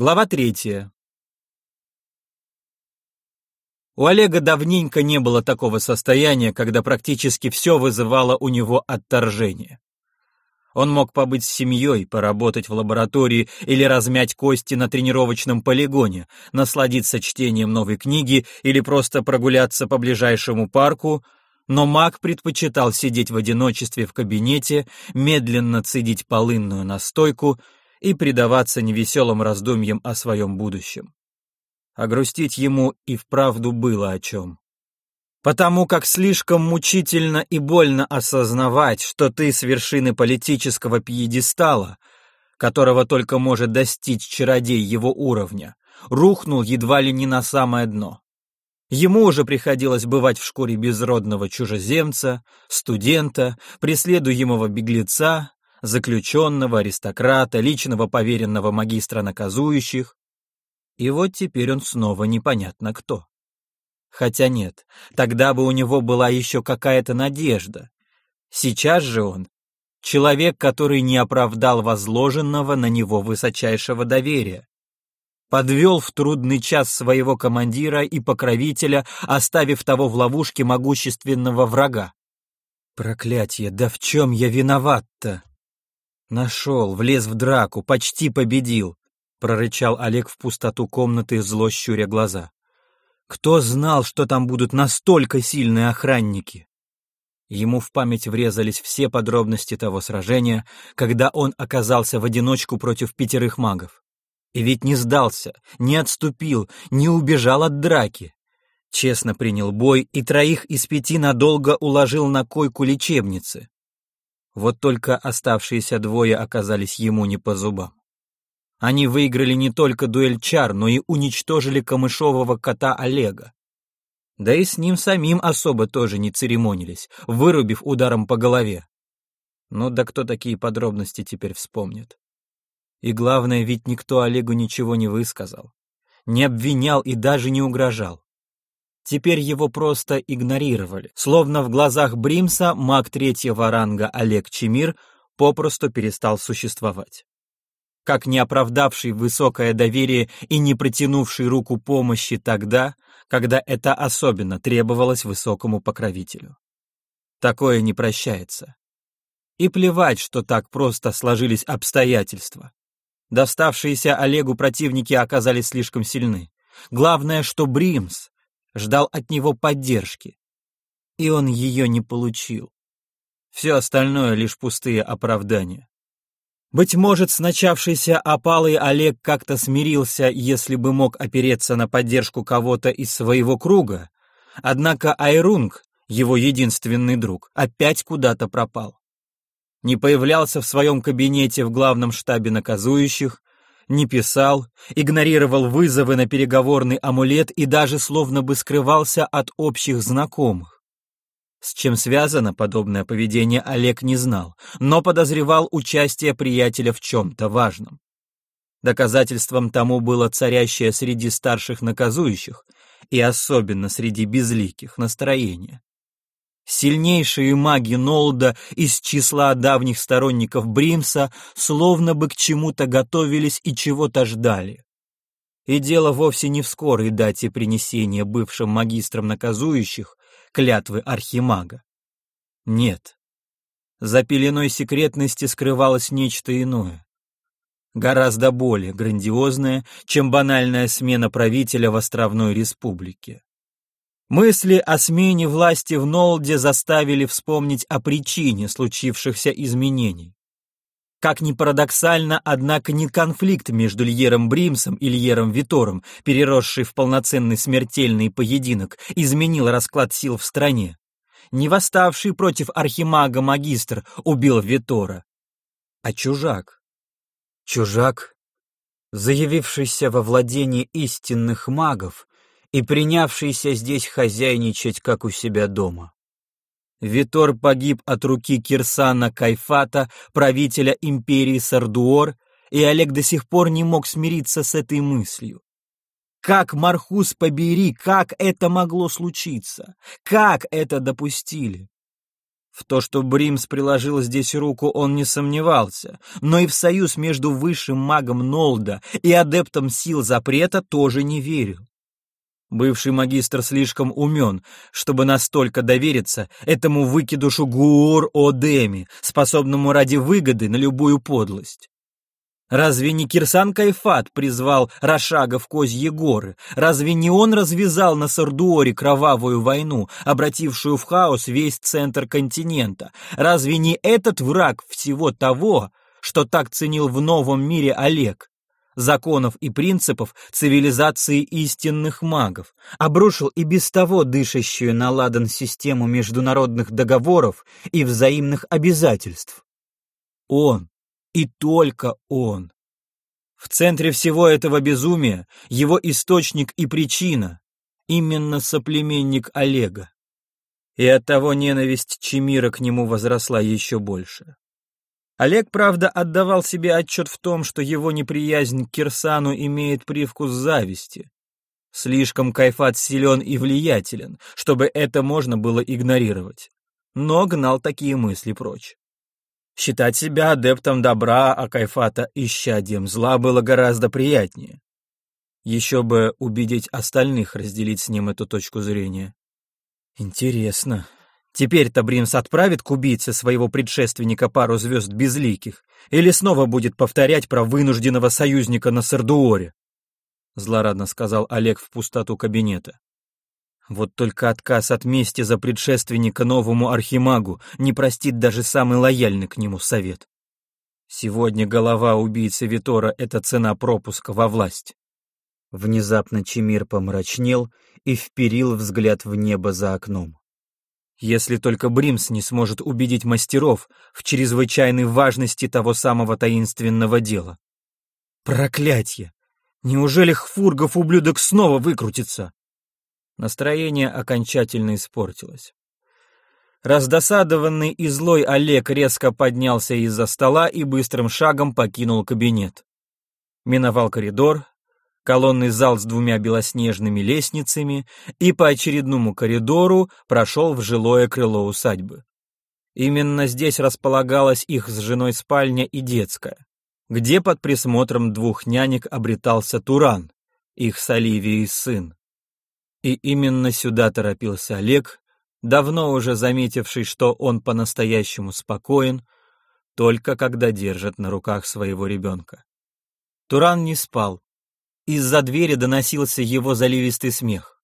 Глава третья. У Олега давненько не было такого состояния, когда практически все вызывало у него отторжение. Он мог побыть с семьей, поработать в лаборатории или размять кости на тренировочном полигоне, насладиться чтением новой книги или просто прогуляться по ближайшему парку, но маг предпочитал сидеть в одиночестве в кабинете, медленно цедить полынную настойку и предаваться невеселым раздумьям о своем будущем. А грустить ему и вправду было о чем. Потому как слишком мучительно и больно осознавать, что ты с вершины политического пьедестала, которого только может достичь чародей его уровня, рухнул едва ли не на самое дно. Ему уже приходилось бывать в шкуре безродного чужеземца, студента, преследуемого беглеца, заключенного, аристократа, личного поверенного магистра наказующих. И вот теперь он снова непонятно кто. Хотя нет, тогда бы у него была еще какая-то надежда. Сейчас же он — человек, который не оправдал возложенного на него высочайшего доверия. Подвел в трудный час своего командира и покровителя, оставив того в ловушке могущественного врага. Проклятье, да в чем я виноват-то? Нашел, влез в драку, почти победил, прорычал Олег в пустоту комнаты, зло щуря глаза. Кто знал, что там будут настолько сильные охранники? Ему в память врезались все подробности того сражения, когда он оказался в одиночку против пятерых магов. И ведь не сдался, не отступил, не убежал от драки. Честно принял бой и троих из пяти надолго уложил на койку лечебницы. Вот только оставшиеся двое оказались ему не по зубам. Они выиграли не только дуэль чар, но и уничтожили камышового кота Олега. Да и с ним самим особо тоже не церемонились, вырубив ударом по голове. Ну да кто такие подробности теперь вспомнит? И главное, ведь никто Олегу ничего не высказал, не обвинял и даже не угрожал. Теперь его просто игнорировали, словно в глазах Бримса маг третьего ранга Олег Чемир попросту перестал существовать как не оправдавший высокое доверие и не протянувший руку помощи тогда, когда это особенно требовалось высокому покровителю. Такое не прощается. И плевать, что так просто сложились обстоятельства. Доставшиеся Олегу противники оказались слишком сильны. Главное, что Бримс ждал от него поддержки. И он ее не получил. Все остальное лишь пустые оправдания. Быть может, с начавшейся опалой Олег как-то смирился, если бы мог опереться на поддержку кого-то из своего круга, однако Айрунг, его единственный друг, опять куда-то пропал. Не появлялся в своем кабинете в главном штабе наказующих, не писал, игнорировал вызовы на переговорный амулет и даже словно бы скрывался от общих знакомых. С чем связано подобное поведение, Олег не знал, но подозревал участие приятеля в чем-то важном. Доказательством тому было царящее среди старших наказующих и особенно среди безликих настроение. Сильнейшие маги Нолда из числа давних сторонников Бримса словно бы к чему-то готовились и чего-то ждали. И дело вовсе не в скорой дате принесения бывшим магистрам наказующих клятвы архимага. Нет. За пеленой секретности скрывалось нечто иное. Гораздо более грандиозное, чем банальная смена правителя в островной республике. Мысли о смене власти в Нолде заставили вспомнить о причине случившихся изменений. Как ни парадоксально, однако не конфликт между Льером Бримсом и Льером Витором, переросший в полноценный смертельный поединок, изменил расклад сил в стране. Не восставший против архимага магистр убил Витора, а чужак. Чужак, заявившийся во владении истинных магов и принявшийся здесь хозяйничать, как у себя дома. Витор погиб от руки Кирсана Кайфата, правителя империи Сардуор, и Олег до сих пор не мог смириться с этой мыслью. Как, Мархус побери, как это могло случиться? Как это допустили? В то, что Бримс приложил здесь руку, он не сомневался, но и в союз между высшим магом Нолда и адептом сил запрета тоже не верил. Бывший магистр слишком умен, чтобы настолько довериться этому выкидушу Гуур-Одеми, способному ради выгоды на любую подлость. Разве не Кирсан Кайфат призвал Рашага в Козьи горы? Разве не он развязал на Сардуоре кровавую войну, обратившую в хаос весь центр континента? Разве не этот враг всего того, что так ценил в новом мире Олег? Законов и принципов цивилизации истинных магов, обрушил и без того дышащую на ладан систему международных договоров и взаимных обязательств. Он, и только он. В центре всего этого безумия его источник и причина, именно соплеменник Олега. И оттого ненависть Чемира к нему возросла еще больше. Олег, правда, отдавал себе отчет в том, что его неприязнь к Кирсану имеет привкус зависти. Слишком Кайфат силен и влиятелен, чтобы это можно было игнорировать. Но гнал такие мысли прочь. Считать себя адептом добра, а Кайфата исчадием зла было гораздо приятнее. Еще бы убедить остальных разделить с ним эту точку зрения. Интересно, теперь-то Бримс отправит к убийце своего предшественника пару звезд безликих или снова будет повторять про вынужденного союзника на Сардуоре? Злорадно сказал Олег в пустоту кабинета. Вот только отказ от мести за предшественника новому архимагу не простит даже самый лояльный к нему совет. Сегодня голова убийцы Витора — это цена пропуска во власть. Внезапно Чемир помрачнел и вперил взгляд в небо за окном. Если только Бримс не сможет убедить мастеров в чрезвычайной важности того самого таинственного дела. Проклятье! Неужели Хфургов ублюдок снова выкрутится? Настроение окончательно испортилось. Раздосадованный и злой Олег резко поднялся из-за стола и быстрым шагом покинул кабинет. Миновал коридор, колонный зал с двумя белоснежными лестницами и по очередному коридору прошел в жилое крыло усадьбы. Именно здесь располагалась их с женой спальня и детская, где под присмотром двух нянек обретался Туран, их с Оливией сын. И именно сюда торопился Олег, давно уже заметивший, что он по-настоящему спокоен, только когда держит на руках своего ребенка. Туран не спал. Из-за двери доносился его заливистый смех.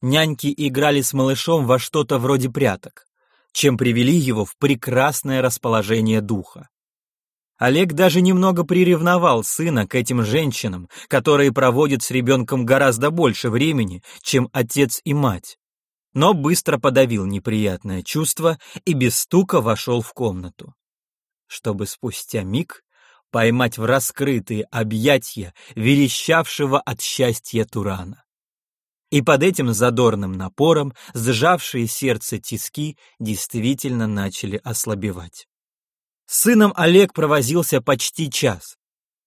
Няньки играли с малышом во что-то вроде пряток, чем привели его в прекрасное расположение духа. Олег даже немного приревновал сына к этим женщинам, которые проводят с ребенком гораздо больше времени, чем отец и мать. Но быстро подавил неприятное чувство и без стука вошел в комнату. Чтобы спустя миг поймать в раскрытые объятия верещавшего от счастья Турана. И под этим задорным напором сжавшие сердце тиски действительно начали ослабевать. С сыном Олег провозился почти час.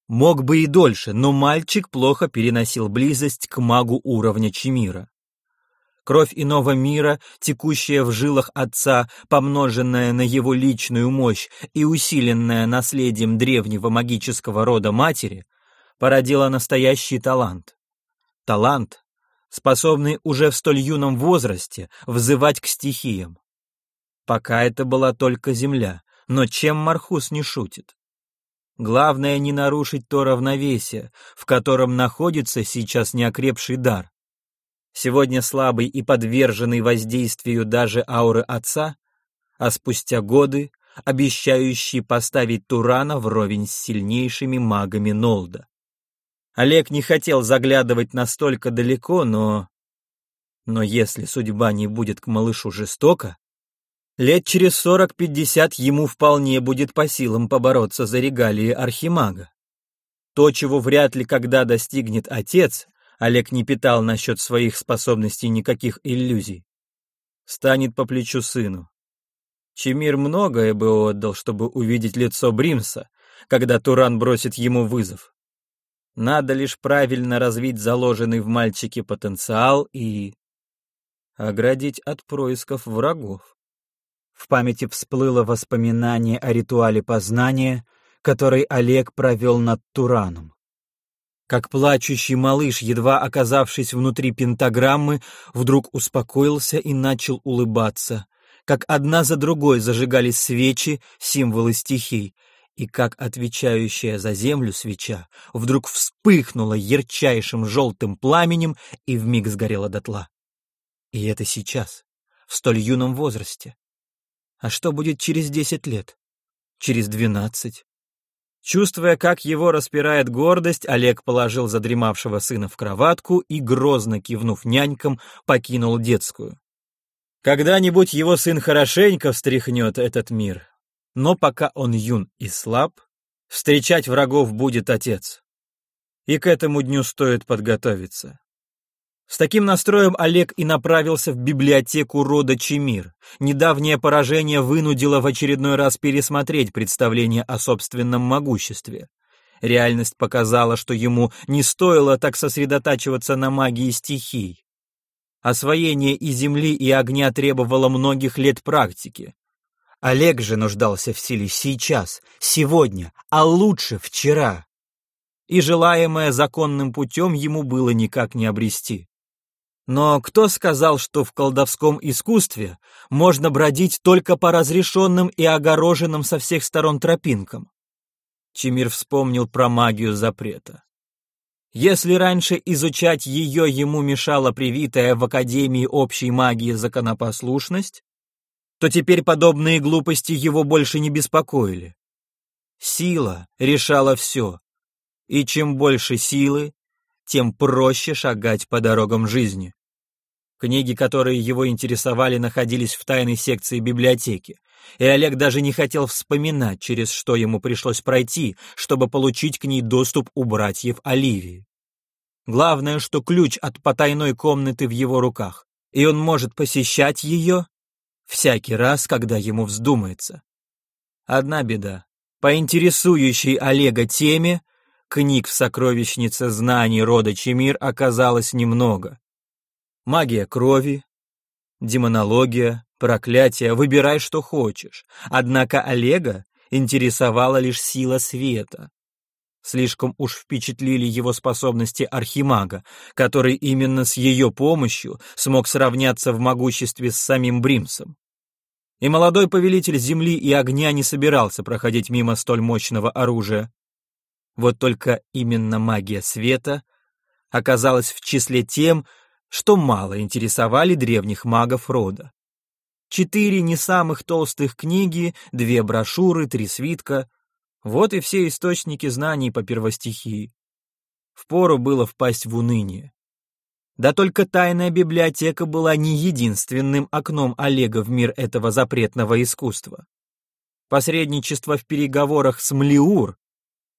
Мог бы и дольше, но мальчик плохо переносил близость к магу уровня Чемира. Кровь иного мира, текущая в жилах отца, помноженная на его личную мощь и усиленная наследием древнего магического рода матери, породила настоящий талант. Талант, способный уже в столь юном возрасте взывать к стихиям. Пока это была только земля, но чем Мархус не шутит? Главное не нарушить то равновесие, в котором находится сейчас неокрепший дар. Сегодня слабый и подверженный воздействию даже ауры отца, а спустя годы обещающий поставить Турана вровень с сильнейшими магами Нолда. Олег не хотел заглядывать настолько далеко, но... Но если судьба не будет к малышу жестока, Лет через сорок-пятьдесят ему вполне будет по силам побороться за регалии архимага. То, чего вряд ли когда достигнет отец, Олег не питал насчет своих способностей никаких иллюзий, станет по плечу сыну. Чемир многое бы отдал, чтобы увидеть лицо Бримса, когда Туран бросит ему вызов. Надо лишь правильно развить заложенный в мальчике потенциал и оградить от происков врагов. В памяти всплыло воспоминание о ритуале познания, который Олег провел над Тураном. Как плачущий малыш, едва оказавшись внутри пентаграммы, вдруг успокоился и начал улыбаться, как одна за другой зажигались свечи, символы стихий, и как отвечающая за землю свеча вдруг вспыхнула ярчайшим желтым пламенем и вмиг сгорела дотла. И это сейчас, в столь юном возрасте. А что будет через десять лет? Через двенадцать? Чувствуя, как его распирает гордость, Олег положил задремавшего сына в кроватку и, грозно кивнув нянькам, покинул детскую. Когда-нибудь его сын хорошенько встряхнет этот мир, но пока он юн и слаб, встречать врагов будет отец. И к этому дню стоит подготовиться. С таким настроем Олег и направился в библиотеку рода Чемир. Недавнее поражение вынудило в очередной раз пересмотреть представление о собственном могуществе. Реальность показала, что ему не стоило так сосредотачиваться на магии стихий. Освоение и земли, и огня требовало многих лет практики. Олег же нуждался в силе сейчас, сегодня, а лучше вчера. И желаемое законным путем ему было никак не обрести. Но кто сказал, что в колдовском искусстве можно бродить только по разрешенным и огороженным со всех сторон тропинкам? Чемир вспомнил про магию запрета. Если раньше изучать ее ему мешала привитая в Академии общей магии законопослушность, то теперь подобные глупости его больше не беспокоили. Сила решала все, и чем больше силы, тем проще шагать по дорогам жизни. Книги, которые его интересовали, находились в тайной секции библиотеки, и Олег даже не хотел вспоминать, через что ему пришлось пройти, чтобы получить к ней доступ у братьев Оливии. Главное, что ключ от потайной комнаты в его руках, и он может посещать ее всякий раз, когда ему вздумается. Одна беда. По интересующей Олега теме книг в сокровищнице знаний рода Чемир оказалось немного. Магия крови, демонология, проклятие, выбирай, что хочешь. Однако Олега интересовала лишь сила света. Слишком уж впечатлили его способности архимага, который именно с ее помощью смог сравняться в могуществе с самим Бримсом. И молодой повелитель земли и огня не собирался проходить мимо столь мощного оружия. Вот только именно магия света оказалась в числе тем, что мало интересовали древних магов рода. Четыре не самых толстых книги, две брошюры, три свитка — вот и все источники знаний по первостихии. Впору было впасть в уныние. Да только тайная библиотека была не единственным окном Олега в мир этого запретного искусства. Посредничество в переговорах с Млиур,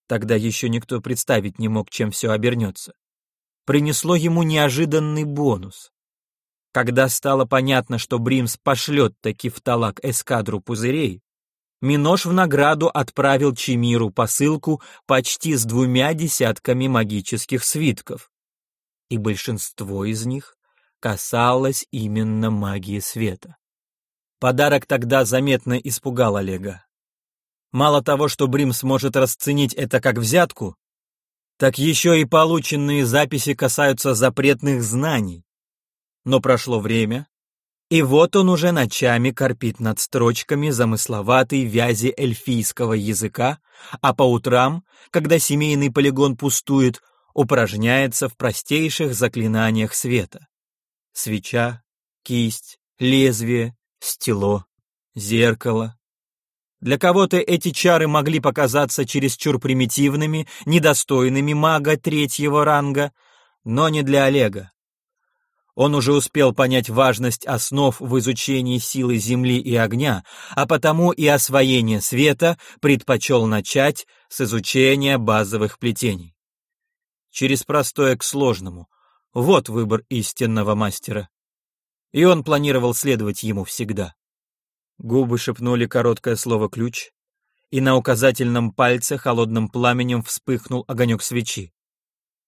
тогда еще никто представить не мог, чем все обернется, принесло ему неожиданный бонус. Когда стало понятно, что Бримс пошлет таки в талак эскадру пузырей, Минош в награду отправил Чимиру посылку почти с двумя десятками магических свитков. И большинство из них касалось именно магии света. Подарок тогда заметно испугал Олега. Мало того, что Брим сможет расценить это как взятку, так еще и полученные записи касаются запретных знаний. Но прошло время, и вот он уже ночами корпит над строчками замысловатой вязи эльфийского языка, а по утрам, когда семейный полигон пустует, упражняется в простейших заклинаниях света. Свеча, кисть, лезвие, стело, зеркало. Для кого-то эти чары могли показаться чересчур примитивными, недостойными мага третьего ранга, но не для Олега. Он уже успел понять важность основ в изучении силы Земли и огня, а потому и освоение света предпочел начать с изучения базовых плетений. Через простое к сложному. Вот выбор истинного мастера. И он планировал следовать ему всегда. Губы шепнули короткое слово «ключ», и на указательном пальце холодным пламенем вспыхнул огонек свечи.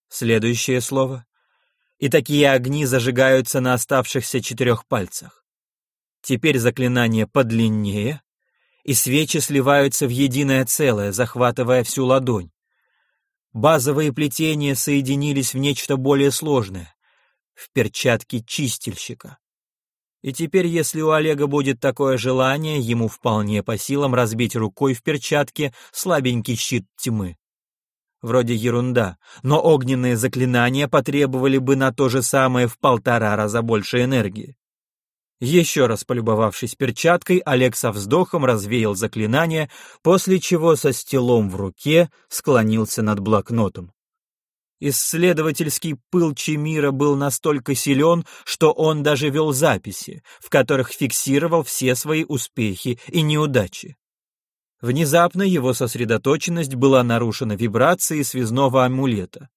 Следующее слово и такие огни зажигаются на оставшихся четырех пальцах. Теперь заклинание подлиннее, и свечи сливаются в единое целое, захватывая всю ладонь. Базовые плетения соединились в нечто более сложное, в перчатки чистильщика. И теперь, если у Олега будет такое желание, ему вполне по силам разбить рукой в перчатке слабенький щит тьмы. Вроде ерунда, но огненные заклинания потребовали бы на то же самое в полтора раза больше энергии. Еще раз полюбовавшись перчаткой, Олег со вздохом развеял заклинание, после чего со стелом в руке склонился над блокнотом. Исследовательский пыл Чемира был настолько силен, что он даже вел записи, в которых фиксировал все свои успехи и неудачи. Внезапно его сосредоточенность была нарушена вибрацией связного амулета.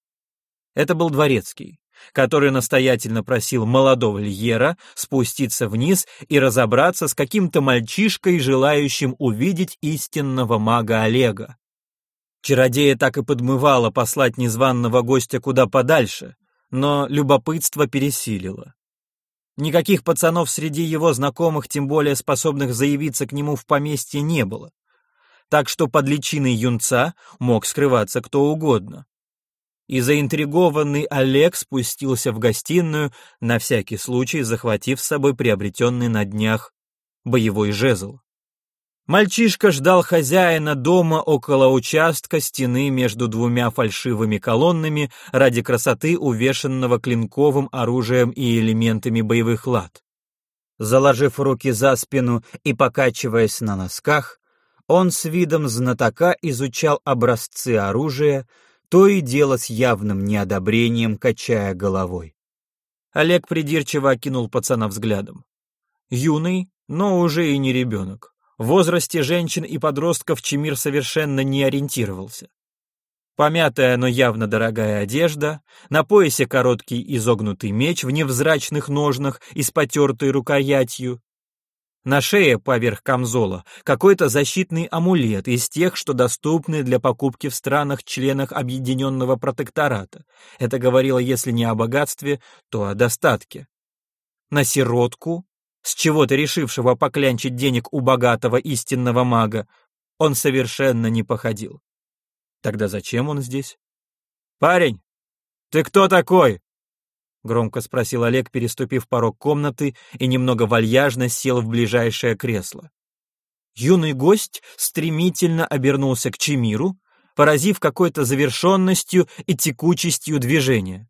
Это был дворецкий, который настоятельно просил молодого Льера спуститься вниз и разобраться с каким-то мальчишкой, желающим увидеть истинного мага Олега. Чародея так и подмывало послать незваного гостя куда подальше, но любопытство пересилило. Никаких пацанов среди его знакомых, тем более способных заявиться к нему в поместье, не было. Так что под личиной юнца мог скрываться кто угодно. И заинтригованный Олег спустился в гостиную, на всякий случай захватив с собой приобретенный на днях боевой жезл. Мальчишка ждал хозяина дома около участка стены между двумя фальшивыми колоннами ради красоты, увешанного клинковым оружием и элементами боевых лад. Заложив руки за спину и покачиваясь на носках, он с видом знатока изучал образцы оружия, то и дело с явным неодобрением, качая головой. Олег придирчиво окинул пацана взглядом. Юный, но уже и не ребенок. В возрасте женщин и подростков Чемир совершенно не ориентировался. Помятая, но явно дорогая одежда, на поясе короткий изогнутый меч в невзрачных ножнах и с потертой рукоятью, на шее поверх камзола какой-то защитный амулет из тех, что доступны для покупки в странах-членах Объединенного протектората. Это говорило, если не о богатстве, то о достатке. На сиротку с чего-то решившего поклянчить денег у богатого истинного мага, он совершенно не походил. Тогда зачем он здесь? «Парень, ты кто такой?» — громко спросил Олег, переступив порог комнаты и немного вальяжно сел в ближайшее кресло. Юный гость стремительно обернулся к Чемиру, поразив какой-то завершенностью и текучестью движения.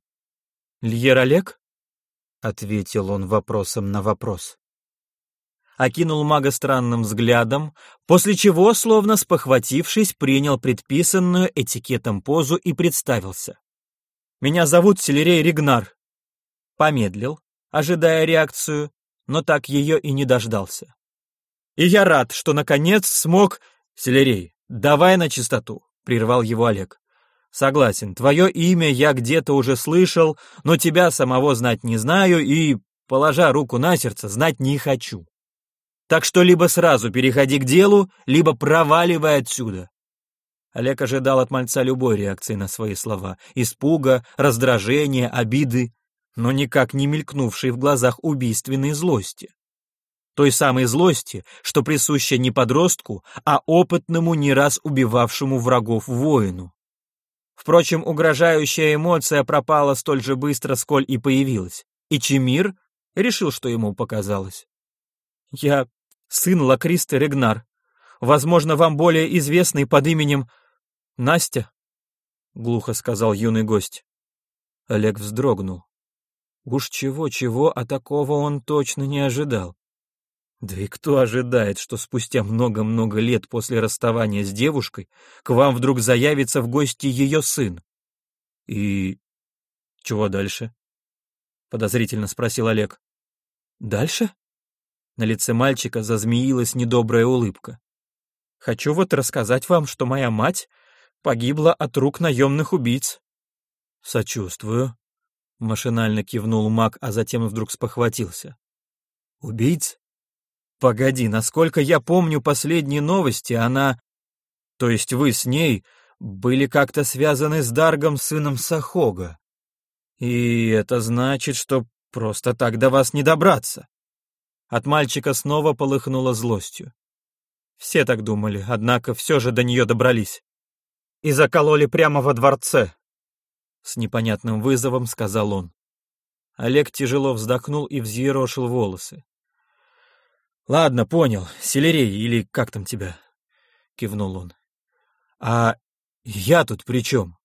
«Льер Олег?» — ответил он вопросом на вопрос окинул мага странным взглядом, после чего, словно спохватившись, принял предписанную этикетом позу и представился. «Меня зовут Селерей Ригнар». Помедлил, ожидая реакцию, но так ее и не дождался. «И я рад, что наконец смог...» «Селерей, давай на чистоту», — прервал его Олег. «Согласен, твое имя я где-то уже слышал, но тебя самого знать не знаю и, положа руку на сердце, знать не хочу. Так что либо сразу переходи к делу, либо проваливай отсюда. Олег ожидал от мальца любой реакции на свои слова. Испуга, раздражения, обиды, но никак не мелькнувшей в глазах убийственной злости. Той самой злости, что присуща не подростку, а опытному, не раз убивавшему врагов воину. Впрочем, угрожающая эмоция пропала столь же быстро, сколь и появилась, и Чемир решил, что ему показалось. «Я сын Лакристы Регнар. Возможно, вам более известный под именем Настя?» — глухо сказал юный гость. Олег вздрогнул. Уж чего-чего, а такого он точно не ожидал. Да и кто ожидает, что спустя много-много лет после расставания с девушкой к вам вдруг заявится в гости ее сын? И чего дальше? Подозрительно спросил Олег. Дальше? На лице мальчика зазмеилась недобрая улыбка. «Хочу вот рассказать вам, что моя мать погибла от рук наемных убийц». «Сочувствую», — машинально кивнул маг, а затем вдруг спохватился. «Убийц? Погоди, насколько я помню последние новости, она... То есть вы с ней были как-то связаны с Даргом, сыном Сахога. И это значит, что просто так до вас не добраться. От мальчика снова полыхнуло злостью. Все так думали, однако все же до нее добрались. И закололи прямо во дворце. С непонятным вызовом сказал он. Олег тяжело вздохнул и взъерошил волосы. «Ладно, понял. Селерей, или как там тебя?» — кивнул он. «А я тут при чем?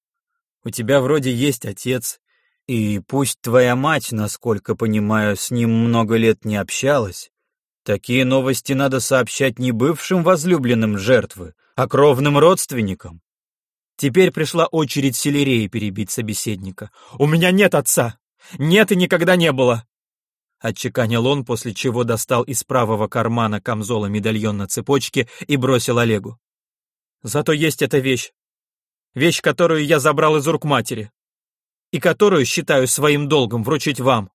У тебя вроде есть отец, и пусть твоя мать, насколько понимаю, с ним много лет не общалась, такие новости надо сообщать не бывшим возлюбленным жертвы, а кровным родственникам. Теперь пришла очередь Селереи перебить собеседника. «У меня нет отца! Нет и никогда не было!» Отчеканил он, после чего достал из правого кармана камзола медальон на цепочке и бросил Олегу. «Зато есть эта вещь. Вещь, которую я забрал из рук матери и которую считаю своим долгом вручить вам».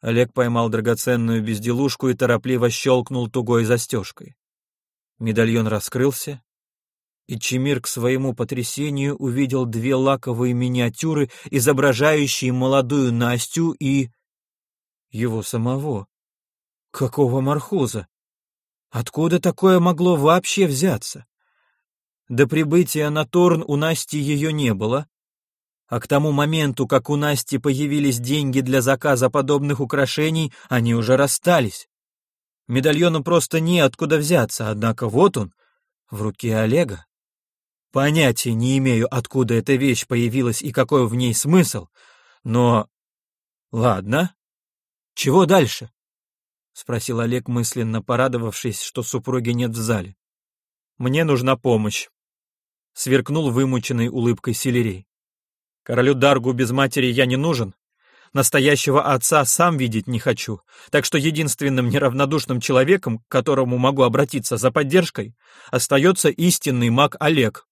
Олег поймал драгоценную безделушку и торопливо щелкнул тугой застежкой. Медальон раскрылся, и Чемир к своему потрясению увидел две лаковые миниатюры, изображающие молодую Настю и... его самого. Какого мархуза? Откуда такое могло вообще взяться? До прибытия на Торн у Насти ее не было, а к тому моменту, как у Насти появились деньги для заказа подобных украшений, они уже расстались. Медальону просто неоткуда взяться, однако вот он, в руке Олега. Понятия не имею, откуда эта вещь появилась и какой в ней смысл, но... Ладно. Чего дальше? — спросил Олег, мысленно порадовавшись, что супруги нет в зале. «Мне нужна помощь», — сверкнул вымученной улыбкой Селерей. Королю Даргу без матери я не нужен. Настоящего отца сам видеть не хочу, так что единственным неравнодушным человеком, к которому могу обратиться за поддержкой, остается истинный маг Олег.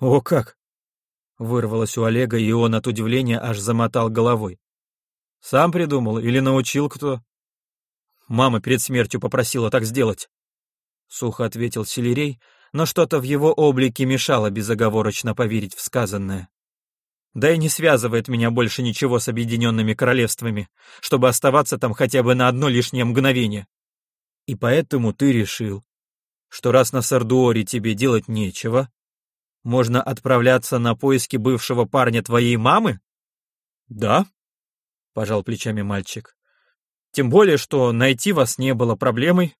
О как! Вырвалось у Олега, и он от удивления аж замотал головой. Сам придумал или научил кто? Мама перед смертью попросила так сделать. Сухо ответил Селерей, но что-то в его облике мешало безоговорочно поверить в сказанное. Да и не связывает меня больше ничего с объединенными королевствами, чтобы оставаться там хотя бы на одно лишнее мгновение. И поэтому ты решил, что раз на Сардуоре тебе делать нечего, можно отправляться на поиски бывшего парня твоей мамы? Да, пожал плечами мальчик. Тем более, что найти вас не было проблемой.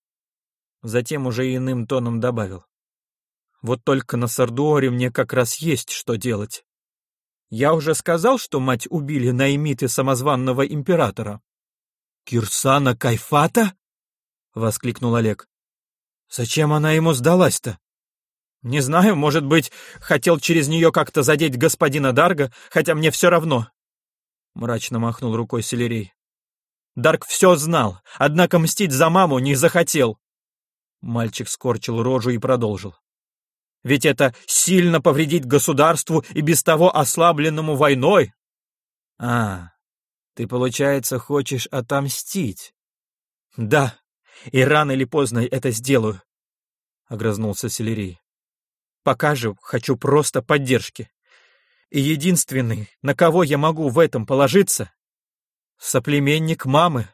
Затем уже иным тоном добавил. Вот только на Сардуоре мне как раз есть что делать. Я уже сказал, что мать убили наймиты самозванного императора. Кирсана Кайфата? воскликнул Олег. Зачем она ему сдалась-то? Не знаю, может быть, хотел через нее как-то задеть господина Дарга, хотя мне все равно. Мрачно махнул рукой Селерей. Дарк все знал, однако мстить за маму не захотел. Мальчик скорчил рожу и продолжил. Ведь это сильно повредит государству и без того ослабленному войной. А, ты, получается, хочешь отомстить? Да, и рано или поздно это сделаю, — огрызнулся Селерий. Пока же хочу просто поддержки. И единственный, на кого я могу в этом положиться, — соплеменник мамы.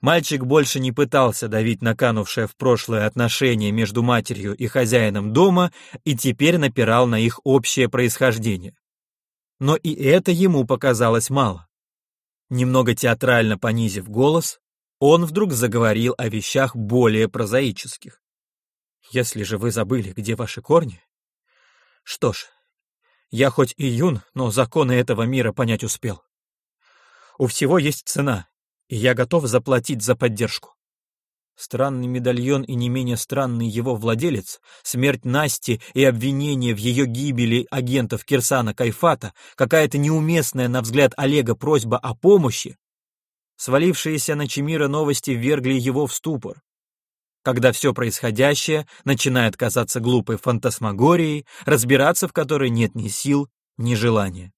Мальчик больше не пытался давить на канувшее в прошлое отношение между матерью и хозяином дома и теперь напирал на их общее происхождение. Но и это ему показалось мало. Немного театрально понизив голос, он вдруг заговорил о вещах более прозаических. «Если же вы забыли, где ваши корни...» «Что ж, я хоть и юн, но законы этого мира понять успел. У всего есть цена, и я готов заплатить за поддержку. Странный медальон и не менее странный его владелец, смерть Насти и обвинение в ее гибели агентов Кирсана Кайфата, какая-то неуместная, на взгляд Олега, просьба о помощи, свалившиеся на Чемира новости ввергли его в ступор. Когда все происходящее начинает казаться глупой фантасмагорией, разбираться в которой нет ни сил, ни желания.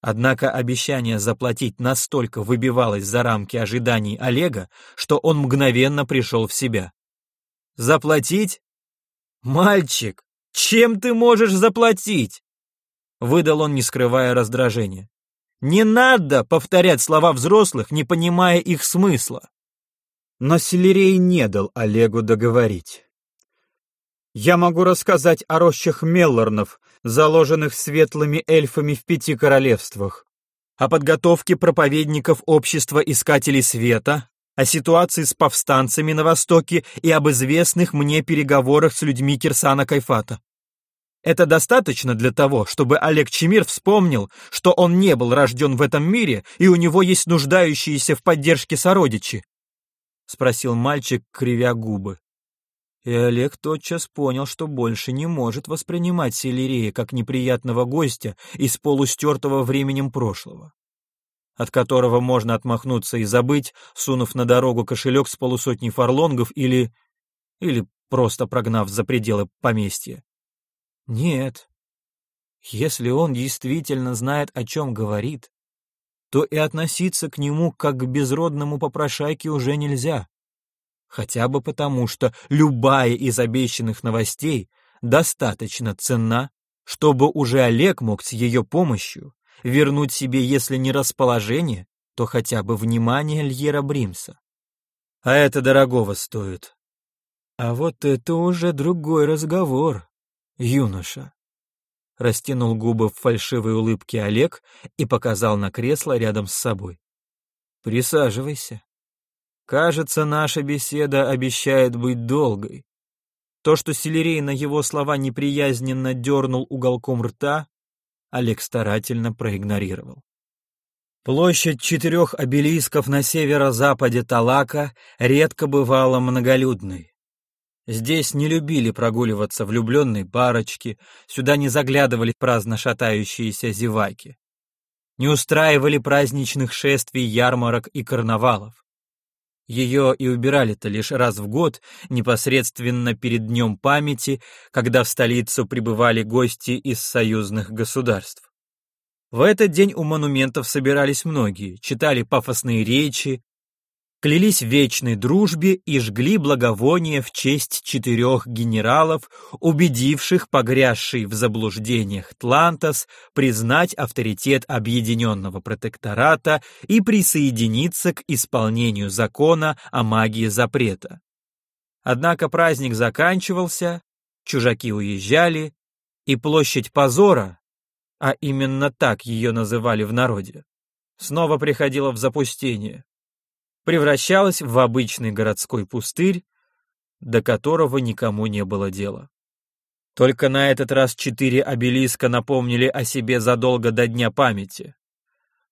Однако обещание заплатить настолько выбивалось за рамки ожиданий Олега, что он мгновенно пришел в себя. «Заплатить? Мальчик, чем ты можешь заплатить?» Выдал он, не скрывая раздражения. «Не надо повторять слова взрослых, не понимая их смысла. Но Селерей не дал Олегу договорить. «Я могу рассказать о рощах Меллорнов, заложенных светлыми эльфами в пяти королевствах, о подготовке проповедников общества Искателей Света, о ситуации с повстанцами на Востоке и об известных мне переговорах с людьми Кирсана Кайфата. Это достаточно для того, чтобы Олег Чемир вспомнил, что он не был рожден в этом мире и у него есть нуждающиеся в поддержке сородичи, — спросил мальчик, кривя губы. И Олег тотчас понял, что больше не может воспринимать Селерея как неприятного гостя из полустертого временем прошлого, от которого можно отмахнуться и забыть, сунув на дорогу кошелек с полусотней фарлонгов или... или просто прогнав за пределы поместья. Нет. Если он действительно знает, о чем говорит, то и относиться к нему как к безродному попрошайке уже нельзя. Хотя бы потому, что любая из обещанных новостей достаточно ценна, чтобы уже Олег мог с ее помощью вернуть себе, если не расположение, то хотя бы внимание Льера Бримса. А это дорогого стоит. А вот это уже другой разговор, юноша. Растянул губы в фальшивой улыбке Олег и показал на кресло рядом с собой. «Присаживайся. Кажется, наша беседа обещает быть долгой». То, что Селерей на его слова неприязненно дернул уголком рта, Олег старательно проигнорировал. Площадь четырех обелисков на северо-западе Талака редко бывала многолюдной. Здесь не любили прогуливаться влюбленные парочки, сюда не заглядывали праздно шатающиеся зеваки. Не устраивали праздничных шествий, ярмарок и карнавалов. Ее и убирали-то лишь раз в год, непосредственно перед Днем памяти, когда в столицу прибывали гости из союзных государств. В этот день у монументов собирались многие, читали пафосные речи, клялись вечной дружбе и жгли благовония в честь четырех генералов, убедивших погрязший в заблуждениях Тлантас признать авторитет объединенного протектората и присоединиться к исполнению закона о магии запрета. Однако праздник заканчивался, чужаки уезжали, и площадь позора, а именно так ее называли в народе, снова приходила в запустение превращалась в обычный городской пустырь, до которого никому не было дела. Только на этот раз четыре обелиска напомнили о себе задолго до Дня памяти.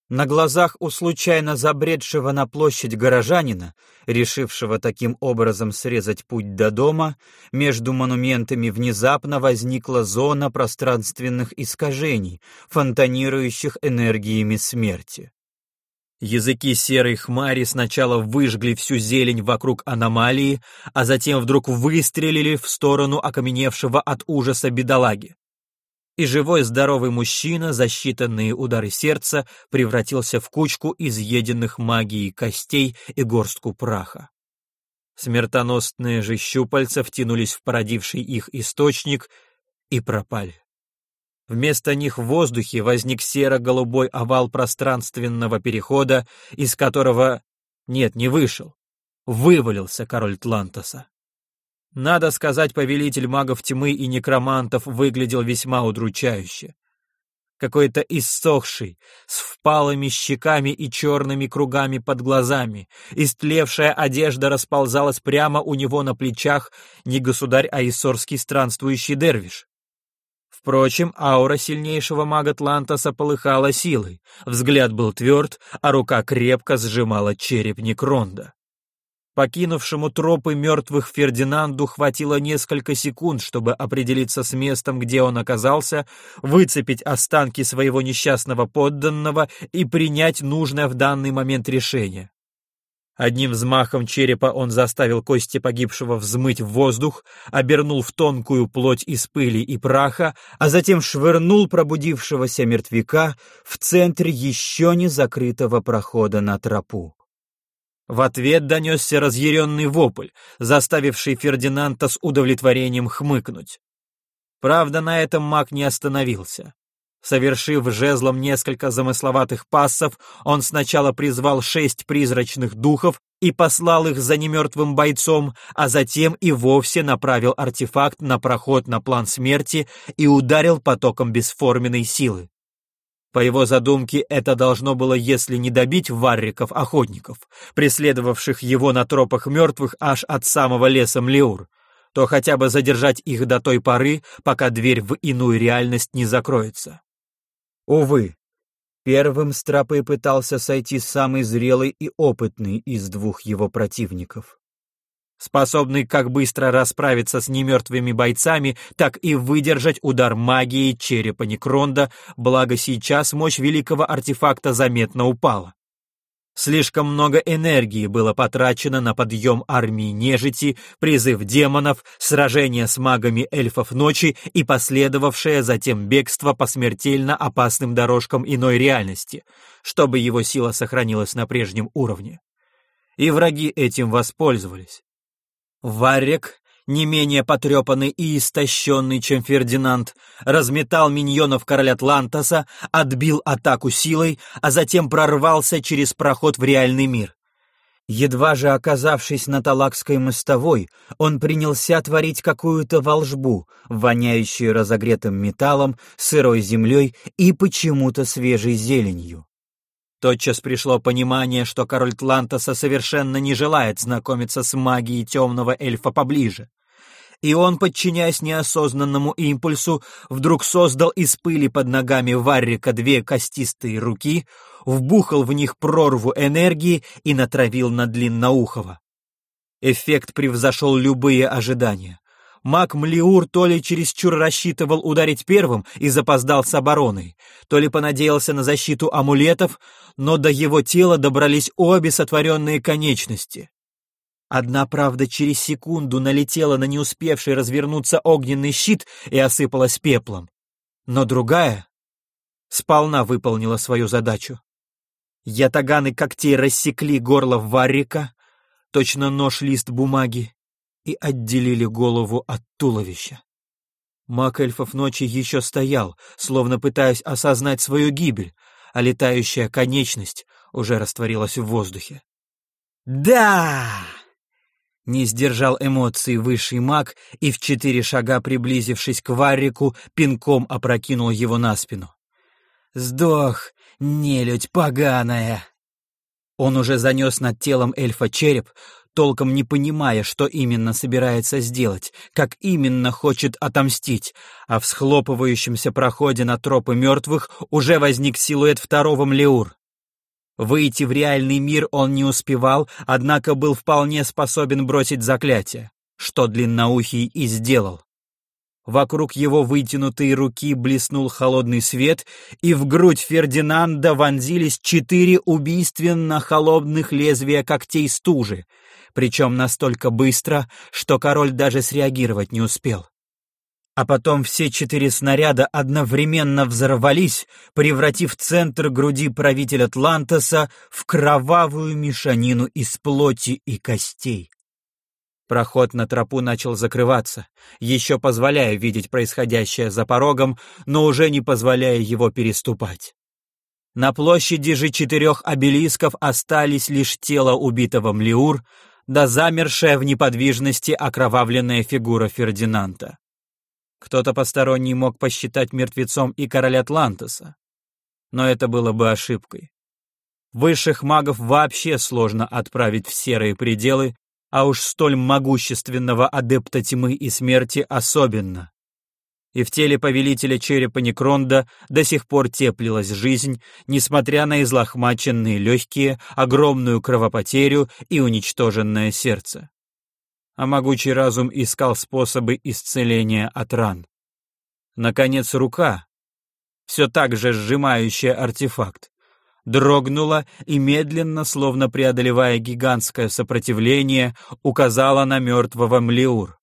На глазах у случайно забредшего на площадь горожанина, решившего таким образом срезать путь до дома, между монументами внезапно возникла зона пространственных искажений, фонтанирующих энергиями смерти. Языки серой хмари сначала выжгли всю зелень вокруг аномалии, а затем вдруг выстрелили в сторону окаменевшего от ужаса бедолаги. И живой здоровый мужчина за считанные удары сердца превратился в кучку изъеденных магией костей и горстку праха. Смертоносные же щупальца втянулись в породивший их источник и пропали. Вместо них в воздухе возник серо-голубой овал пространственного перехода, из которого... Нет, не вышел. Вывалился король Тлантоса. Надо сказать, повелитель магов тьмы и некромантов выглядел весьма удручающе. Какой-то иссохший, с впалыми щеками и черными кругами под глазами, истлевшая одежда расползалась прямо у него на плечах не государь, а иссорский странствующий дервиш. Впрочем, аура сильнейшего мага Тлантоса полыхала силой, взгляд был тверд, а рука крепко сжимала череп Некронда. Покинувшему тропы мертвых Фердинанду хватило несколько секунд, чтобы определиться с местом, где он оказался, выцепить останки своего несчастного подданного и принять нужное в данный момент решение. Одним взмахом черепа он заставил кости погибшего взмыть в воздух, обернул в тонкую плоть из пыли и праха, а затем швырнул пробудившегося мертвяка в центр еще не закрытого прохода на тропу. В ответ донесся разъяренный вопль, заставивший Фердинанда с удовлетворением хмыкнуть. Правда, на этом маг не остановился. Совершив жезлом несколько замысловатых пассов, он сначала призвал шесть призрачных духов, и послал их за немертвым бойцом, а затем и вовсе направил артефакт на проход на план смерти и ударил потоком бесформенной силы. По его задумке, это должно было, если не добить варриков-охотников, преследовавших его на тропах мертвых аж от самого леса Млеур, то хотя бы задержать их до той поры, пока дверь в иную реальность не закроется. Увы, первым с тропы пытался сойти самый зрелый и опытный из двух его противников способный как быстро расправиться с немертвыми бойцами, так и выдержать удар магии черепа Некронда, благо сейчас мощь великого артефакта заметно упала. Слишком много энергии было потрачено на подъем армии нежити, призыв демонов, сражение с магами эльфов ночи и последовавшее затем бегство по смертельно опасным дорожкам иной реальности, чтобы его сила сохранилась на прежнем уровне. И враги этим воспользовались. Варрик, не менее потрепанный и истощенный, чем Фердинанд, разметал миньонов короля Атлантаса, отбил атаку силой, а затем прорвался через проход в реальный мир. Едва же оказавшись на Талакской мостовой, он принялся творить какую-то волжбу, воняющую разогретым металлом, сырой землей и почему-то свежей зеленью. Тотчас пришло понимание, что король Тлантоса совершенно не желает знакомиться с магией темного эльфа поближе. И он, подчиняясь неосознанному импульсу, вдруг создал из пыли под ногами Варрика две костистые руки, вбухал в них прорву энергии и натравил на Длинноухого. Эффект превзошел любые ожидания. Маг Млиур то ли чересчур рассчитывал ударить первым и запоздал с обороной, то ли понадеялся на защиту амулетов, но до его тела добрались обе сотворенные конечности. Одна, правда, через секунду налетела на не успевший развернуться огненный щит и осыпалась пеплом. Но другая сполна выполнила свою задачу. Ятаганы когтей рассекли горло Варрика, точно нож лист бумаги, и отделили голову от туловища. Маг эльфов ночи еще стоял, словно пытаясь осознать свою гибель, а летающая конечность уже растворилась в воздухе. «Да!» Не сдержал эмоций высший маг и в четыре шага, приблизившись к Варрику, пинком опрокинул его на спину. «Сдох, нелюдь поганая!» Он уже занес над телом эльфа череп, толком не понимая, что именно собирается сделать, как именно хочет отомстить, а в схлопывающемся проходе на тропы мертвых уже возник силуэт второго Млеур. Выйти в реальный мир он не успевал, однако был вполне способен бросить заклятие, что длинноухий и сделал. Вокруг его вытянутой руки блеснул холодный свет, и в грудь Фердинанда вонзились четыре убийственно холодных лезвия когтей стужи, причем настолько быстро, что король даже среагировать не успел. А потом все четыре снаряда одновременно взорвались, превратив центр груди правителя Атлантоса в кровавую мешанину из плоти и костей. Проход на тропу начал закрываться, еще позволяя видеть происходящее за порогом, но уже не позволяя его переступать. На площади же четырех обелисков остались лишь тело убитого Млиур, да замершая в неподвижности окровавленная фигура Фердинанда. Кто-то посторонний мог посчитать мертвецом и короля Атлантоса, но это было бы ошибкой. Высших магов вообще сложно отправить в серые пределы, а уж столь могущественного адепта тьмы и смерти особенно и в теле повелителя черепа Некронда до сих пор теплилась жизнь, несмотря на излохмаченные легкие, огромную кровопотерю и уничтоженное сердце. А могучий разум искал способы исцеления от ран. Наконец рука, все так же сжимающая артефакт, дрогнула и медленно, словно преодолевая гигантское сопротивление, указала на мертвого Млеур.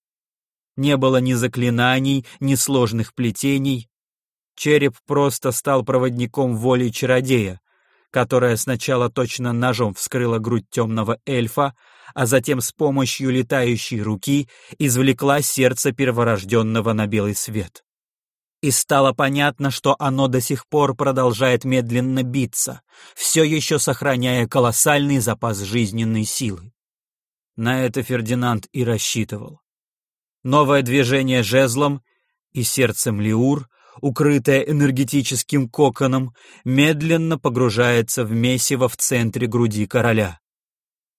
Не было ни заклинаний, ни сложных плетений. Череп просто стал проводником воли чародея, которая сначала точно ножом вскрыла грудь темного эльфа, а затем с помощью летающей руки извлекла сердце перворожденного на белый свет. и стало понятно, что оно до сих пор продолжает медленно биться, все еще сохраняя колоссальный запас жизненной силы. На это Фердинанд и рассчитывал. Новое движение жезлом, и сердцем Лиур, укрытое энергетическим коконом, медленно погружается в месиво в центре груди короля.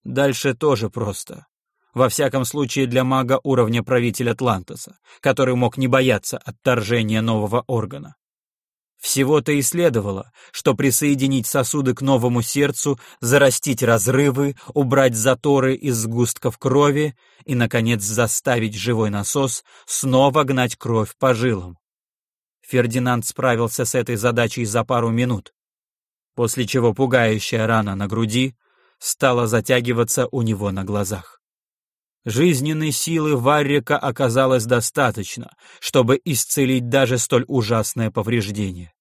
Дальше тоже просто. Во всяком случае для мага уровня правитель Атлантоса, который мог не бояться отторжения нового органа. Всего-то и следовало, что присоединить сосуды к новому сердцу, зарастить разрывы, убрать заторы из сгустков крови и, наконец, заставить живой насос снова гнать кровь по жилам. Фердинанд справился с этой задачей за пару минут, после чего пугающая рана на груди стала затягиваться у него на глазах. Жизненной силы Варрика оказалось достаточно, чтобы исцелить даже столь ужасное повреждение.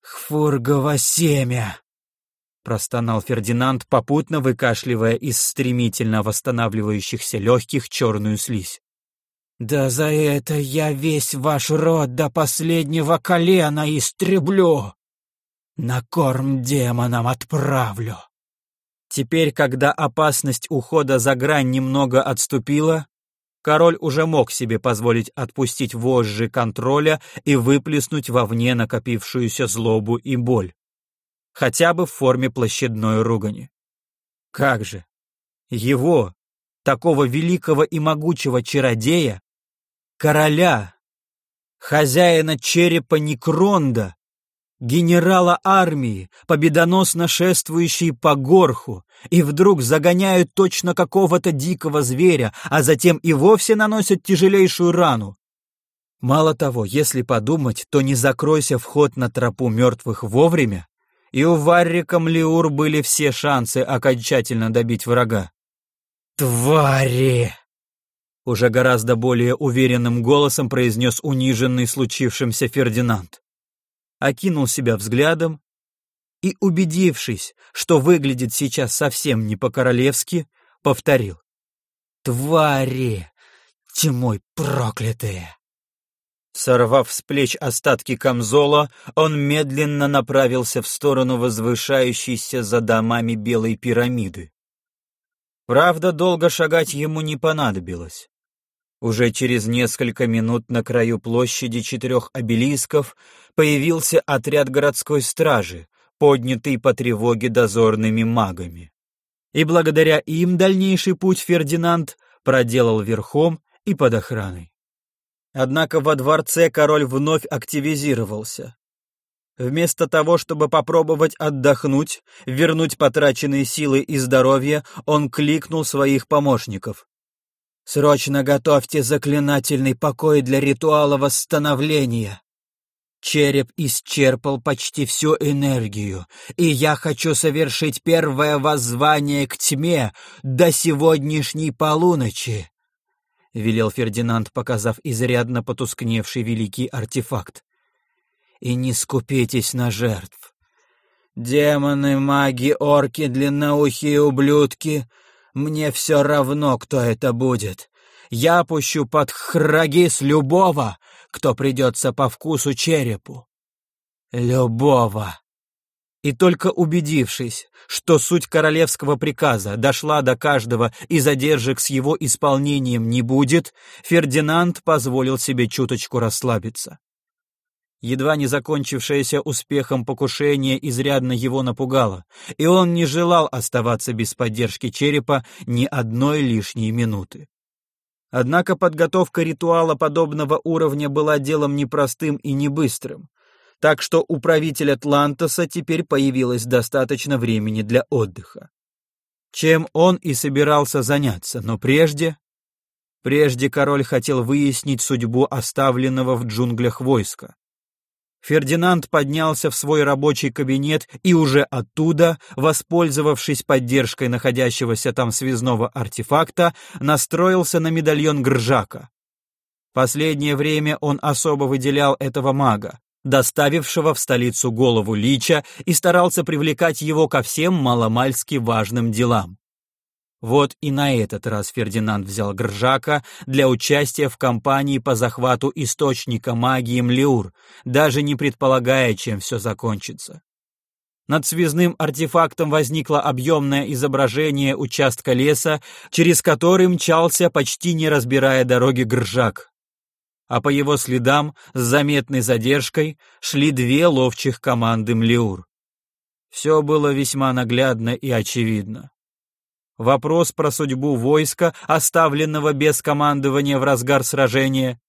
«Хфургово семя!» — простонал Фердинанд, попутно выкашливая из стремительно восстанавливающихся легких черную слизь. «Да за это я весь ваш род до последнего колена истреблю! На корм демонам отправлю!» Теперь, когда опасность ухода за грань немного отступила, король уже мог себе позволить отпустить вожжи контроля и выплеснуть вовне накопившуюся злобу и боль. Хотя бы в форме площадной ругани. Как же! Его, такого великого и могучего чародея, короля, хозяина черепа Некронда, генерала армии, победоносно шествующие по горху, и вдруг загоняют точно какого-то дикого зверя, а затем и вовсе наносят тяжелейшую рану. Мало того, если подумать, то не закройся вход на тропу мертвых вовремя, и у Варрика Млиур были все шансы окончательно добить врага. «Твари!» Уже гораздо более уверенным голосом произнес униженный случившимся Фердинанд окинул себя взглядом и, убедившись, что выглядит сейчас совсем не по-королевски, повторил. «Твари! Тьмой проклятые!» Сорвав с плеч остатки камзола, он медленно направился в сторону возвышающейся за домами белой пирамиды. Правда, долго шагать ему не понадобилось. Уже через несколько минут на краю площади четырех обелисков появился отряд городской стражи, поднятый по тревоге дозорными магами. И благодаря им дальнейший путь Фердинанд проделал верхом и под охраной. Однако во дворце король вновь активизировался. Вместо того, чтобы попробовать отдохнуть, вернуть потраченные силы и здоровье, он кликнул своих помощников. Срочно готовьте заклинательный покой для ритуала восстановления. Череп исчерпал почти всю энергию, и я хочу совершить первое воззвание к тьме до сегодняшней полуночи», — велел Фердинанд, показав изрядно потускневший великий артефакт. «И не скупитесь на жертв. Демоны, маги, орки, длинноухие ублюдки — мне все равно, кто это будет. Я пущу под храгис любого, кто придется по вкусу черепу. Любого. И только убедившись, что суть королевского приказа дошла до каждого и задержек с его исполнением не будет, Фердинанд позволил себе чуточку расслабиться. Едва не закончившееся успехом покушение изрядно его напугало, и он не желал оставаться без поддержки черепа ни одной лишней минуты. Однако подготовка ритуала подобного уровня была делом непростым и не быстрым, так что у правителя Атлантоса теперь появилось достаточно времени для отдыха. Чем он и собирался заняться, но прежде... Прежде король хотел выяснить судьбу оставленного в джунглях войска. Фердинанд поднялся в свой рабочий кабинет и уже оттуда, воспользовавшись поддержкой находящегося там связного артефакта, настроился на медальон Гржака. Последнее время он особо выделял этого мага, доставившего в столицу голову Лича и старался привлекать его ко всем маломальски важным делам. Вот и на этот раз Фердинанд взял Гржака для участия в кампании по захвату источника магии Млеур, даже не предполагая, чем все закончится. Над связным артефактом возникло объемное изображение участка леса, через который мчался, почти не разбирая дороги Гржак. А по его следам, с заметной задержкой, шли две ловчих команды Млеур. Все было весьма наглядно и очевидно. Вопрос про судьбу войска, оставленного без командования в разгар сражения,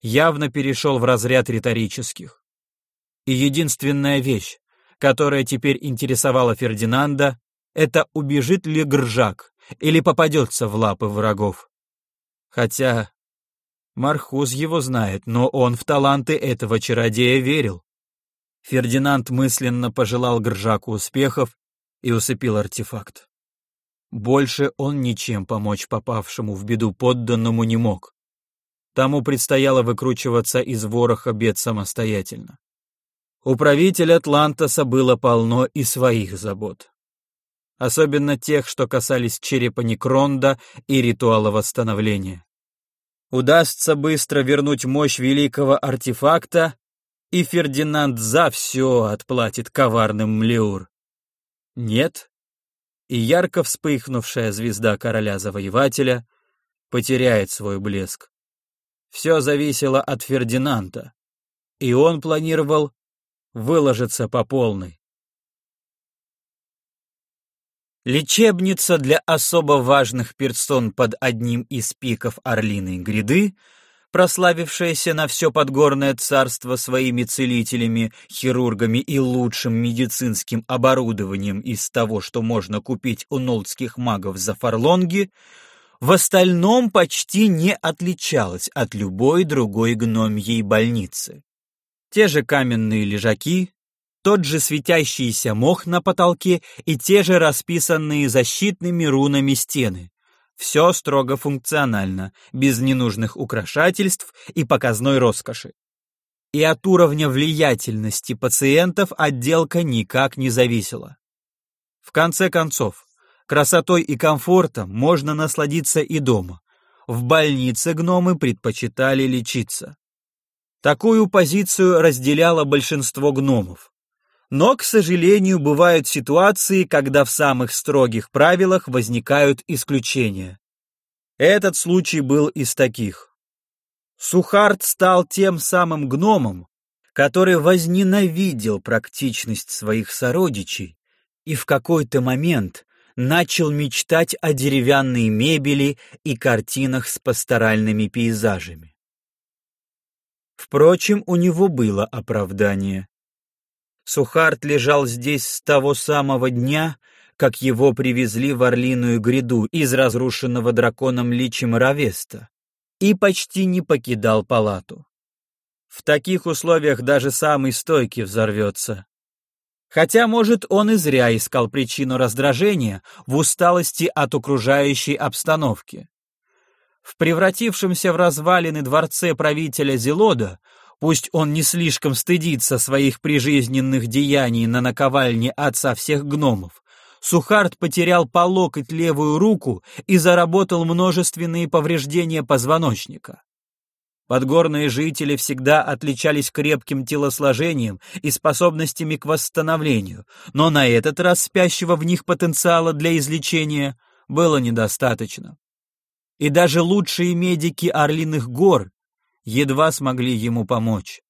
явно перешел в разряд риторических. И единственная вещь, которая теперь интересовала Фердинанда, это убежит ли Гржак или попадется в лапы врагов. Хотя Мархуз его знает, но он в таланты этого чародея верил. Фердинанд мысленно пожелал Гржаку успехов и усыпил артефакт. Больше он ничем помочь попавшему в беду подданному не мог. Тому предстояло выкручиваться из вороха бед самостоятельно. У правителя Атлантоса было полно и своих забот. Особенно тех, что касались черепа Некронда и ритуала восстановления. Удастся быстро вернуть мощь великого артефакта, и Фердинанд за все отплатит коварным Млеур. Нет, и ярко вспыхнувшая звезда короля-завоевателя потеряет свой блеск. Все зависело от Фердинанда, и он планировал выложиться по полной. Лечебница для особо важных персон под одним из пиков Орлиной гряды прославившаяся на все подгорное царство своими целителями, хирургами и лучшим медицинским оборудованием из того, что можно купить у нолдских магов за фарлонги, в остальном почти не отличалась от любой другой гномьей больницы. Те же каменные лежаки, тот же светящийся мох на потолке и те же расписанные защитными рунами стены, все строго функционально, без ненужных украшательств и показной роскоши. И от уровня влиятельности пациентов отделка никак не зависела. В конце концов, красотой и комфортом можно насладиться и дома. В больнице гномы предпочитали лечиться. Такую позицию разделяло большинство гномов. Но, к сожалению, бывают ситуации, когда в самых строгих правилах возникают исключения. Этот случай был из таких. Сухарт стал тем самым гномом, который возненавидел практичность своих сородичей и в какой-то момент начал мечтать о деревянной мебели и картинах с пасторальными пейзажами. Впрочем, у него было оправдание. Сухарт лежал здесь с того самого дня, как его привезли в Орлиную гряду из разрушенного драконом личем Равеста, и почти не покидал палату. В таких условиях даже самый стойкий взорвется. Хотя, может, он и зря искал причину раздражения в усталости от окружающей обстановки. В превратившемся в развалины дворце правителя Зелода Пусть он не слишком стыдится своих прижизненных деяний на наковальне отца всех гномов. Сухард потерял по локоть левую руку и заработал множественные повреждения позвоночника. Подгорные жители всегда отличались крепким телосложением и способностями к восстановлению, но на этот раз спящего в них потенциала для излечения было недостаточно. И даже лучшие медики Орлиных гор едва смогли ему помочь.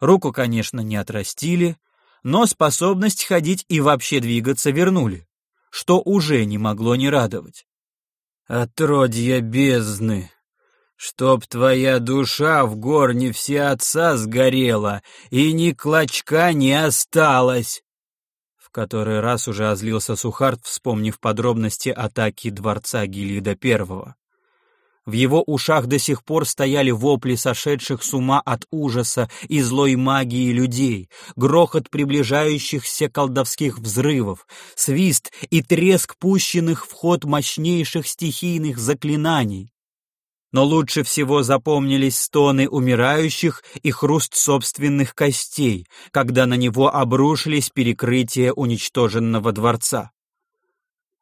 Руку, конечно, не отрастили, но способность ходить и вообще двигаться вернули, что уже не могло не радовать. «Отродья бездны! Чтоб твоя душа в горне все отца сгорела, и ни клочка не осталось!» В который раз уже озлился Сухарт, вспомнив подробности атаки дворца Гилида Первого. В его ушах до сих пор стояли вопли сошедших с ума от ужаса и злой магии людей, грохот приближающихся колдовских взрывов, свист и треск пущенных в ход мощнейших стихийных заклинаний. Но лучше всего запомнились стоны умирающих и хруст собственных костей, когда на него обрушились перекрытия уничтоженного дворца.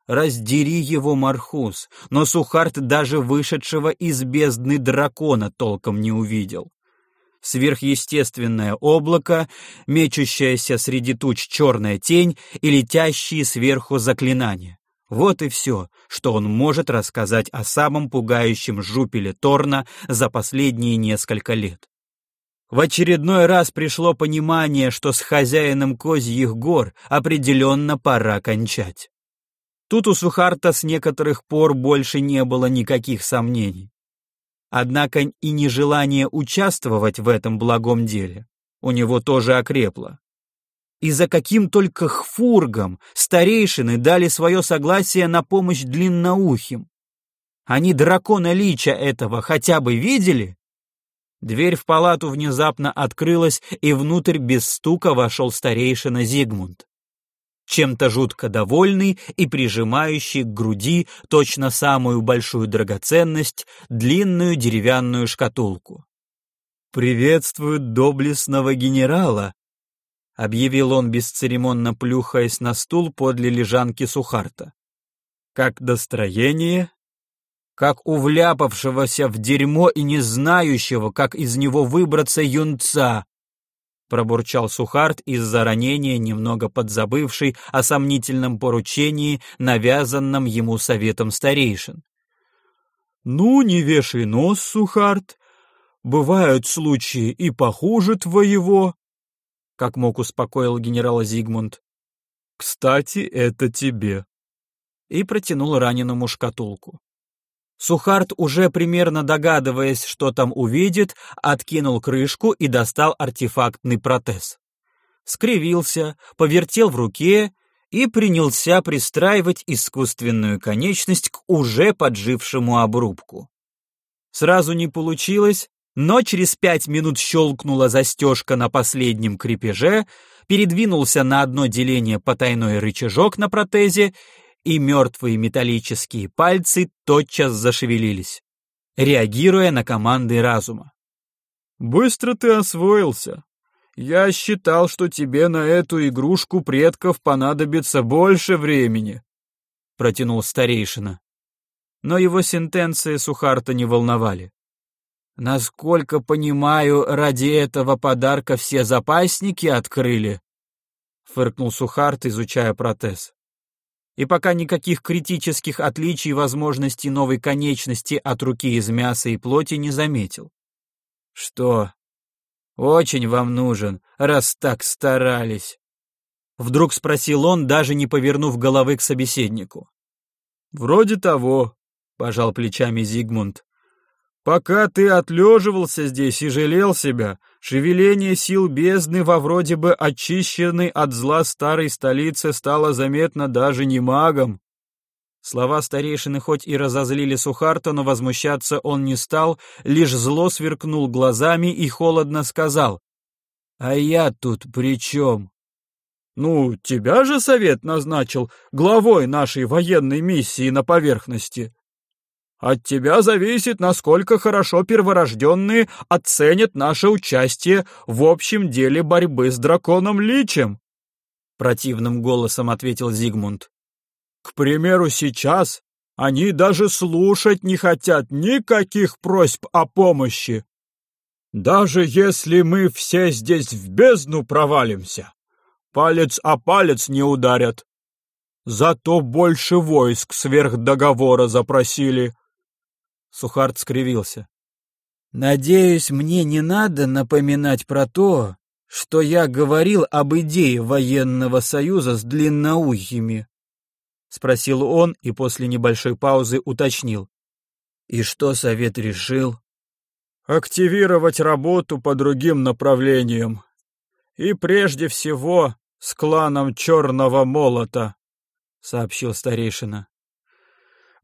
Раздери его, Мархус, но Сухарт даже вышедшего из бездны дракона толком не увидел. Сверхъестественное облако, мечущаяся среди туч черная тень и летящие сверху заклинания. Вот и все, что он может рассказать о самом пугающем жупеле Торна за последние несколько лет. В очередной раз пришло понимание, что с хозяином козьих гор определенно пора кончать. Тут у Сухарта с некоторых пор больше не было никаких сомнений. Однако и нежелание участвовать в этом благом деле у него тоже окрепло. И за каким только хфургом старейшины дали свое согласие на помощь длинноухим. Они дракона Лича этого хотя бы видели? Дверь в палату внезапно открылась, и внутрь без стука вошел старейшина Зигмунд. Чем-то жутко довольный и прижимающий к груди точно самую большую драгоценность, длинную деревянную шкатулку. «Приветствую доблестного генерала», — объявил он, бесцеремонно плюхаясь на стул подле лежанки Сухарта. «Как достроение?» как у вляпавшегося в дерьмо и не знающего, как из него выбраться юнца, пробурчал Сухарт из-за ранения, немного подзабывший о сомнительном поручении, навязанном ему советом старейшин. «Ну, не вешай нос, Сухарт. Бывают случаи и похуже твоего», — как мог успокоил генерал Зигмунд. «Кстати, это тебе». И протянул раненому шкатулку. Сухарт, уже примерно догадываясь, что там увидит, откинул крышку и достал артефактный протез. Скривился, повертел в руке и принялся пристраивать искусственную конечность к уже поджившему обрубку. Сразу не получилось, но через пять минут щелкнула застежка на последнем крепеже, передвинулся на одно деление потайной рычажок на протезе, и мертвые металлические пальцы тотчас зашевелились, реагируя на команды разума. «Быстро ты освоился. Я считал, что тебе на эту игрушку предков понадобится больше времени», — протянул старейшина. Но его сентенции Сухарта не волновали. «Насколько понимаю, ради этого подарка все запасники открыли?» — фыркнул Сухарт, изучая протез и пока никаких критических отличий возможностей новой конечности от руки из мяса и плоти не заметил. «Что? Очень вам нужен, раз так старались?» Вдруг спросил он, даже не повернув головы к собеседнику. «Вроде того», — пожал плечами Зигмунд. Пока ты отлеживался здесь и жалел себя, шевеление сил бездны во вроде бы очищенной от зла старой столице стало заметно даже не магом. Слова старейшины хоть и разозлили Сухарта, но возмущаться он не стал, лишь зло сверкнул глазами и холодно сказал. «А я тут при чем?» «Ну, тебя же совет назначил главой нашей военной миссии на поверхности», от тебя зависит, насколько хорошо перворожденные оценят наше участие в общем деле борьбы с драконом Личем. Противным голосом ответил Зигмунд. К примеру, сейчас они даже слушать не хотят никаких просьб о помощи. Даже если мы все здесь в бездну провалимся, палец о палец не ударят. Зато больше войск сверх договора запросили. Сухарт скривился. «Надеюсь, мне не надо напоминать про то, что я говорил об идее военного союза с длинноухими?» Спросил он и после небольшой паузы уточнил. «И что совет решил?» «Активировать работу по другим направлениям. И прежде всего с кланом Черного Молота», — сообщил старейшина.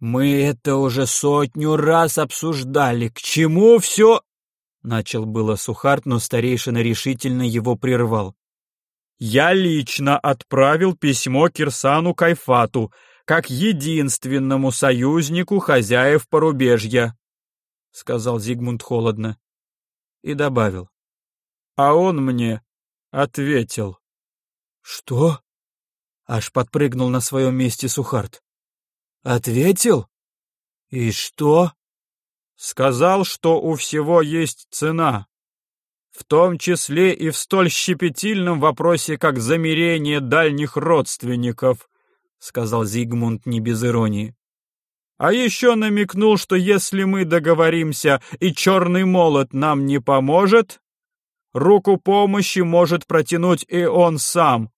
Мы это уже сотню раз обсуждали. К чему все...» Начал было Сухарт, но старейшина решительно его прервал. «Я лично отправил письмо Кирсану Кайфату, как единственному союзнику хозяев порубежья», — сказал Зигмунд холодно. И добавил. «А он мне ответил». «Что?» — аж подпрыгнул на своем месте Сухарт. Ответил? И что? Сказал, что у всего есть цена. В том числе и в столь щепетильном вопросе, как замирение дальних родственников, сказал Зигмунд не без иронии. А еще намекнул, что если мы договоримся и черный молот нам не поможет, руку помощи может протянуть и он сам.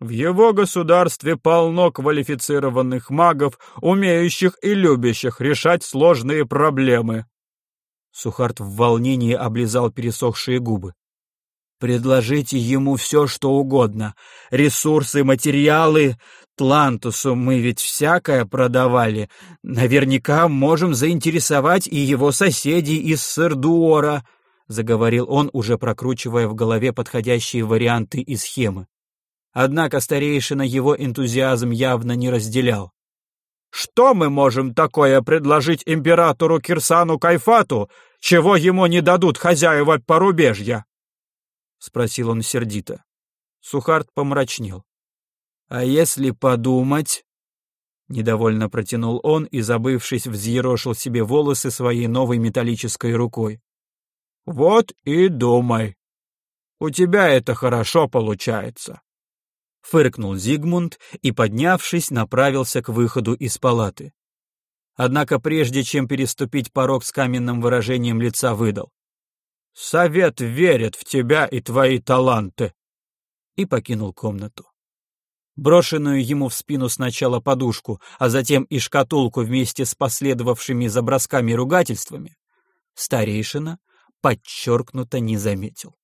В его государстве полно квалифицированных магов, умеющих и любящих решать сложные проблемы. Сухарт в волнении облизал пересохшие губы. Предложите ему все, что угодно. Ресурсы, материалы. Тлантусу мы ведь всякое продавали. Наверняка можем заинтересовать и его соседей из Сырдуора, — заговорил он, уже прокручивая в голове подходящие варианты и схемы. Однако старейшина его энтузиазм явно не разделял. «Что мы можем такое предложить императору Кирсану Кайфату, чего ему не дадут хозяева порубежья?» — спросил он сердито. Сухарт помрачнел. «А если подумать...» Недовольно протянул он и, забывшись, взъерошил себе волосы своей новой металлической рукой. «Вот и думай. У тебя это хорошо получается». Фыркнул Зигмунд и, поднявшись, направился к выходу из палаты. Однако прежде чем переступить порог с каменным выражением лица, выдал. Совет верит в тебя и твои таланты!» И покинул комнату. Брошенную ему в спину сначала подушку, а затем и шкатулку вместе с последовавшими за бросками ругательствами, старейшина подчеркнуто не заметил.